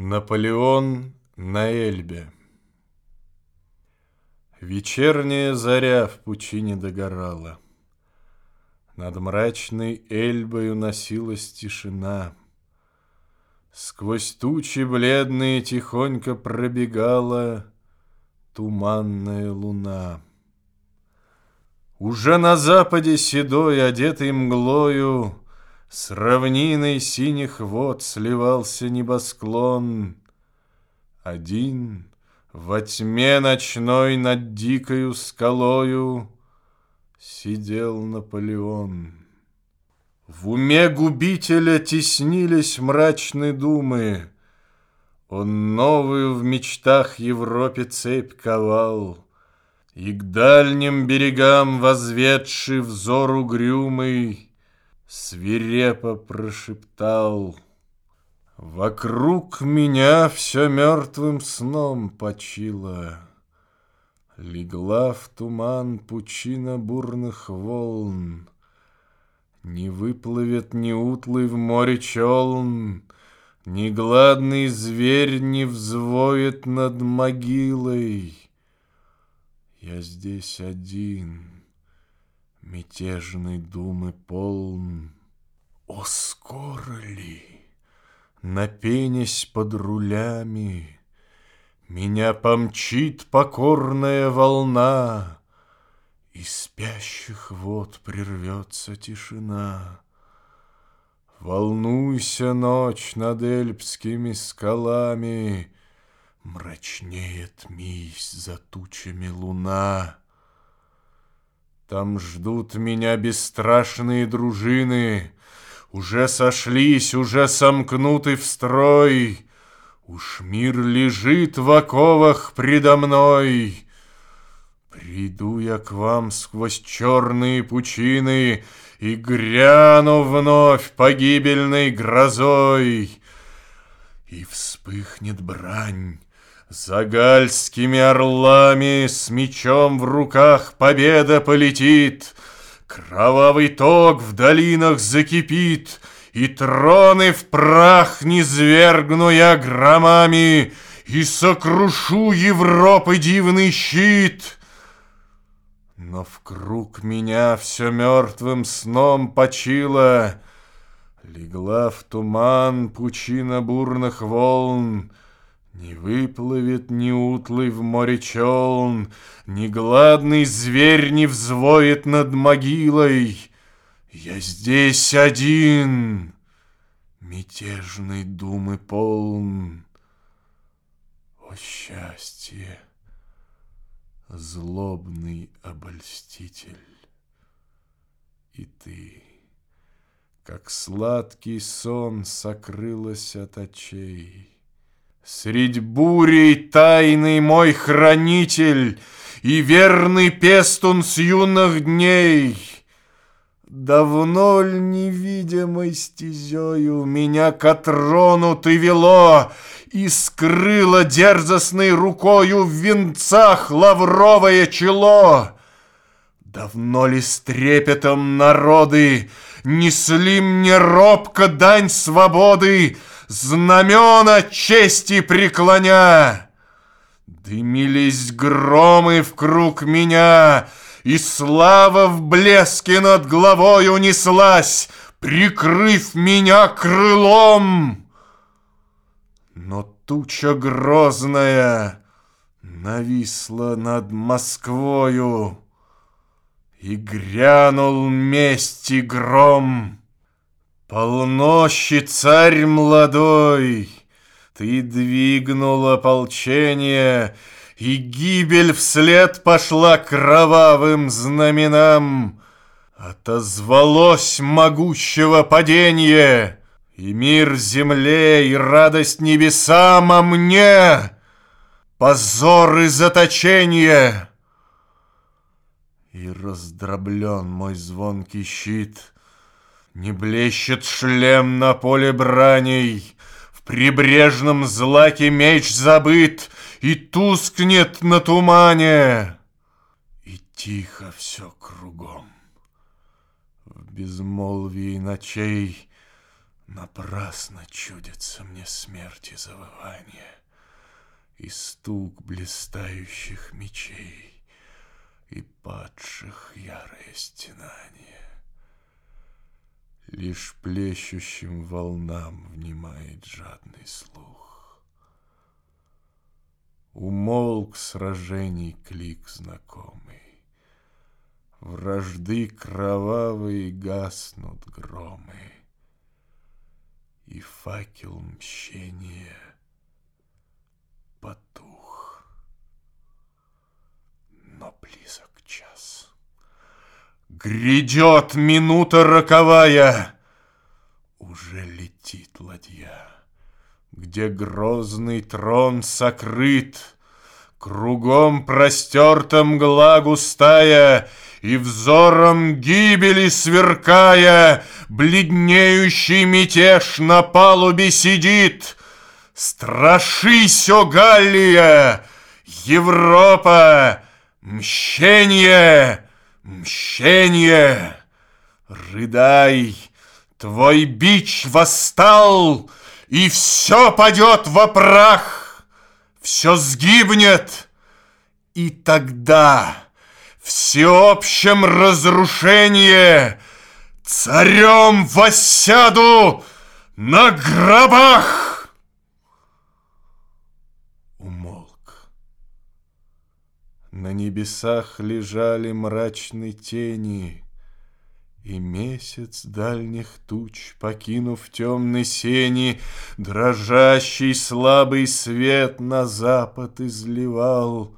Наполеон на Эльбе Вечерняя заря в пучине догорала. Над мрачной Эльбою носилась тишина. Сквозь тучи бледные тихонько пробегала Туманная луна. Уже на западе седой, одетый мглою, с равниной синих вод сливался небосклон. Один во тьме ночной над дикою скалою Сидел Наполеон. В уме губителя теснились мрачные думы. Он новую в мечтах Европе цепь ковал, И к дальним берегам возведший взор угрюмый свирепо прошептал Вокруг меня все мертвым сном почило, Легла в туман пучина бурных волн, Не выплывет ни утлый в море челн, Ни гладный зверь не взвоет над могилой. Я здесь один — Мятежной думы полн. О, скоро ли, напенясь под рулями, Меня помчит покорная волна, И спящих вод прервется тишина. Волнуйся, ночь над эльпскими скалами, Мрачнеет мись за тучами луна. Там ждут меня бесстрашные дружины, Уже сошлись, уже сомкнуты в строй. Уж мир лежит в оковах предо мной. Приду я к вам сквозь черные пучины И гряну вновь погибельной грозой. И вспыхнет брань, за гальскими орлами с мечом в руках победа полетит, Кровавый ток в долинах закипит, И троны в прах не свергну я громами, И сокрушу Европы дивный щит. Но в круг меня все мертвым сном почило, Легла в туман пучина бурных волн, не выплывет ни утлый в море челн, Ни гладный зверь не взвоет над могилой. Я здесь один, мятежной думы полн. О счастье, злобный обольститель, И ты, как сладкий сон, сокрылась от очей. Средь бурей тайный мой хранитель И верный пестун с юных дней. Давно ль невидимой стезею Меня к трону ты вело И скрыла дерзостной рукою В венцах лавровое чело? Давно ли с трепетом народы Несли мне робко дань свободы, знамена чести преклоня. Дымились громы в круг меня, и слава в блеске над головой унеслась, прикрыв меня крылом. Но туча грозная нависла над Москвою, и грянул мести гром. Полнощи, царь молодой, Ты двигнул ополчение, И гибель вслед пошла кровавым знаменам. Отозвалось могущего падение, И мир земле, и радость небесам, А мне позор и заточение. И раздроблен мой звонкий щит — не блещет шлем на поле браней, В прибрежном злаке меч забыт И тускнет на тумане. И тихо все кругом. В безмолвии ночей Напрасно чудится мне смерти завывание И стук блистающих мечей И падших ярое стенание. Лишь плещущим волнам внимает жадный слух. Умолк сражений клик знакомый, Вражды кровавые гаснут громы, И факел мщения Грядет минута роковая, Уже летит ладья, Где грозный трон сокрыт, Кругом простерта мгла густая, И взором гибели сверкая, Бледнеющий мятеж на палубе сидит. Страшись, о Галлия, Европа, мщение! Мщение! Рыдай! Твой бич восстал, и все падет во прах, все сгибнет, и тогда всеобщем разрушении царем воссяду на гробах. На небесах лежали мрачные тени, И месяц дальних туч, покинув темной сени, Дрожащий слабый свет на запад изливал.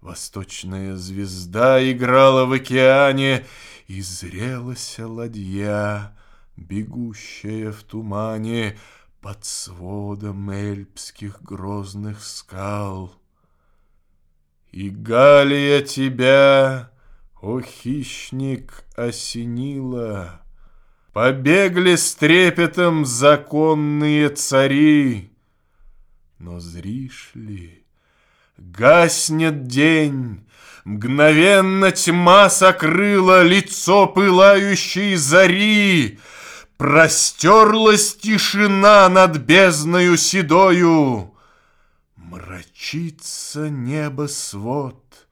Восточная звезда играла в океане, И зрелася ладья, бегущая в тумане Под сводом эльпских грозных скал. И Галия тебя, о хищник, осенила. Побегли с трепетом законные цари. Но зришь ли, гаснет день, Мгновенно тьма сокрыла лицо пылающей зари, Простерлась тишина над бездною седою. Мрачится небо свод,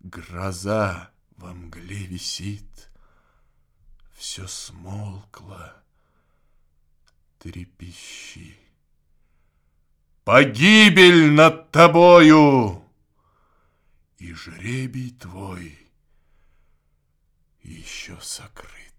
Гроза во мгле висит, Все смолкло, трепещи. Погибель над тобою, И жребий твой еще сокрыт.